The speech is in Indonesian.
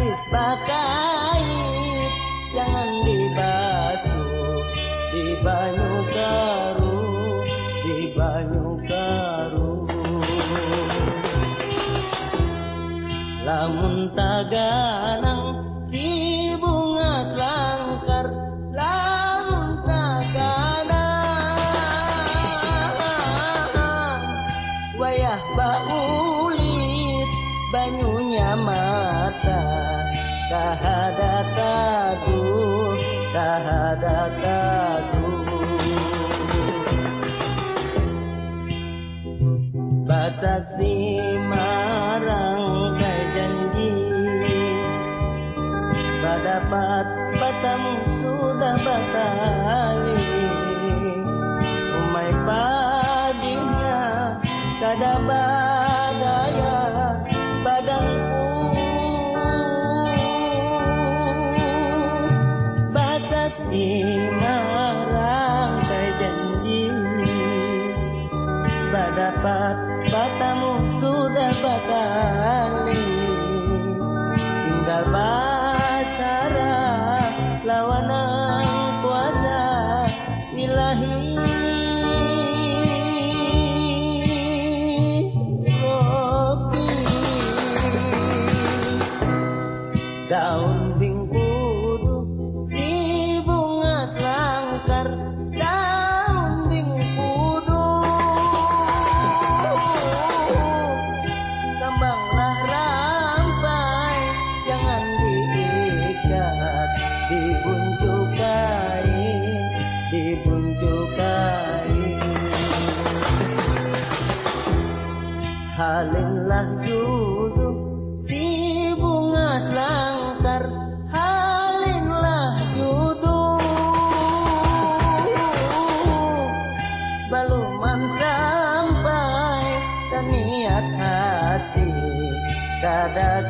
batis pakai jangan dibasuh di banyu karu di banyu karu. Lamun taganang si bunga langkar lamun taganang wayah baulit banyunya mata kahada kadu kahada kadu Basaksi marang janji. Badapat batamu sudah batali Umay padinya kada badaya halinlah juduk si bunga selangkar halinlah juduk baluman sampai dan niat hati kada